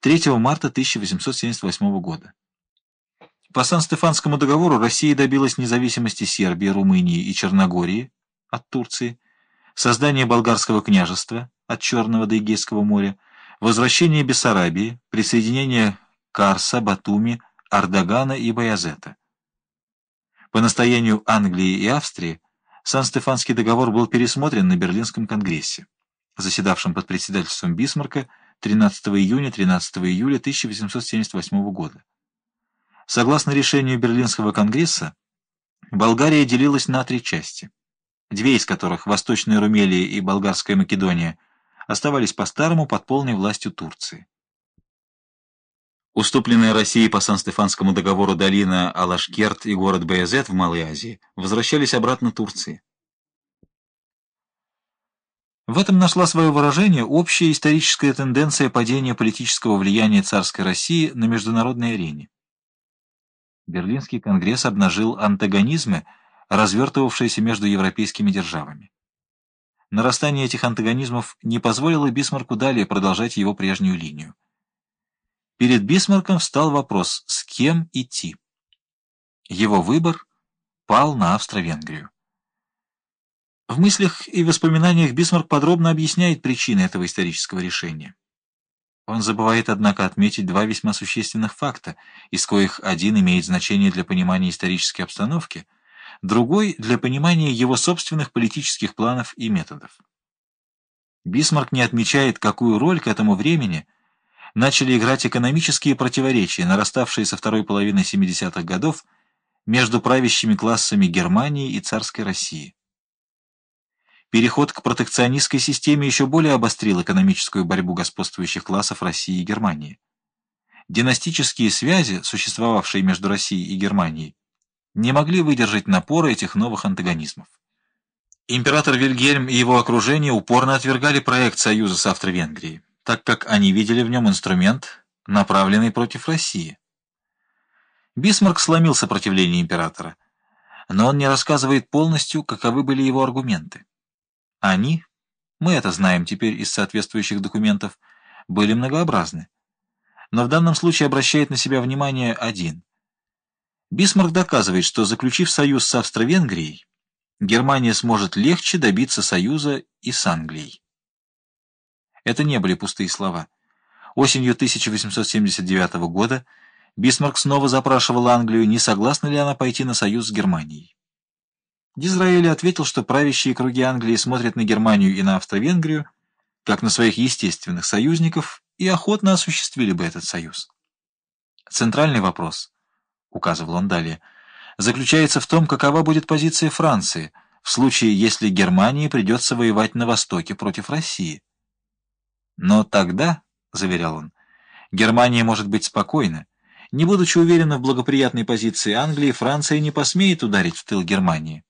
3 марта 1878 года. По Сан-Стефанскому договору Россия добилась независимости Сербии, Румынии и Черногории от Турции, создания болгарского княжества от Черного до Эгейского моря, возвращения Бессарабии, присоединения Карса, Батуми, Ардагана и Баязета. По настоянию Англии и Австрии Сан-Стефанский договор был пересмотрен на Берлинском конгрессе, заседавшем под председательством Бисмарка 13 июня 13 июля 1878 года. Согласно решению Берлинского конгресса, Болгария делилась на три части, две из которых, Восточная Румелия и Болгарская Македония, оставались по-старому под полной властью Турции. Уступленная Россией по Сан-Стефанскому договору долина Алашкерт и город Баязет в Малой Азии возвращались обратно Турции. В этом нашла свое выражение общая историческая тенденция падения политического влияния царской России на международной арене. Берлинский конгресс обнажил антагонизмы, развертывавшиеся между европейскими державами. Нарастание этих антагонизмов не позволило Бисмарку далее продолжать его прежнюю линию. Перед Бисмарком встал вопрос, с кем идти. Его выбор пал на Австро-Венгрию. В мыслях и воспоминаниях Бисмарк подробно объясняет причины этого исторического решения. Он забывает, однако, отметить два весьма существенных факта, из коих один имеет значение для понимания исторической обстановки, другой — для понимания его собственных политических планов и методов. Бисмарк не отмечает, какую роль к этому времени начали играть экономические противоречия, нараставшие со второй половины 70-х годов между правящими классами Германии и царской России. Переход к протекционистской системе еще более обострил экономическую борьбу господствующих классов России и Германии. Династические связи, существовавшие между Россией и Германией, не могли выдержать напора этих новых антагонизмов. Император Вильгельм и его окружение упорно отвергали проект союза с Австро-Венгрией, так как они видели в нем инструмент, направленный против России. Бисмарк сломил сопротивление императора, но он не рассказывает полностью, каковы были его аргументы. Они, мы это знаем теперь из соответствующих документов, были многообразны. Но в данном случае обращает на себя внимание один. Бисмарк доказывает, что, заключив союз с Австро-Венгрией, Германия сможет легче добиться союза и с Англией. Это не были пустые слова. Осенью 1879 года Бисмарк снова запрашивал Англию, не согласна ли она пойти на союз с Германией. Дизраэли ответил, что правящие круги Англии смотрят на Германию и на Австро-Венгрию как на своих естественных союзников и охотно осуществили бы этот союз. Центральный вопрос, указывал он далее, заключается в том, какова будет позиция Франции в случае, если Германии придется воевать на Востоке против России. Но тогда, заверял он, Германия может быть спокойна. Не будучи уверена в благоприятной позиции Англии, Франция не посмеет ударить в тыл Германии.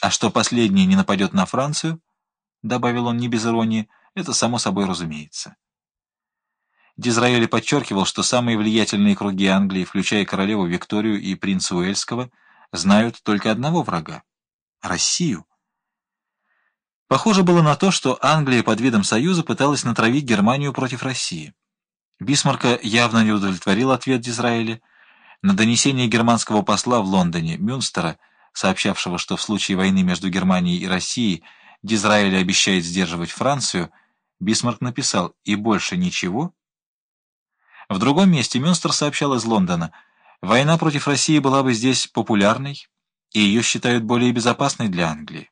А что последний не нападет на Францию, — добавил он не без иронии, — это само собой разумеется. Дизраэли подчеркивал, что самые влиятельные круги Англии, включая королеву Викторию и принца Уэльского, знают только одного врага — Россию. Похоже было на то, что Англия под видом союза пыталась натравить Германию против России. Бисмарка явно не удовлетворил ответ Дизраэля. На донесение германского посла в Лондоне, Мюнстера, сообщавшего, что в случае войны между Германией и Россией Дизраэль обещает сдерживать Францию, Бисмарк написал «И больше ничего?». В другом месте Мюнстер сообщал из Лондона «Война против России была бы здесь популярной, и ее считают более безопасной для Англии».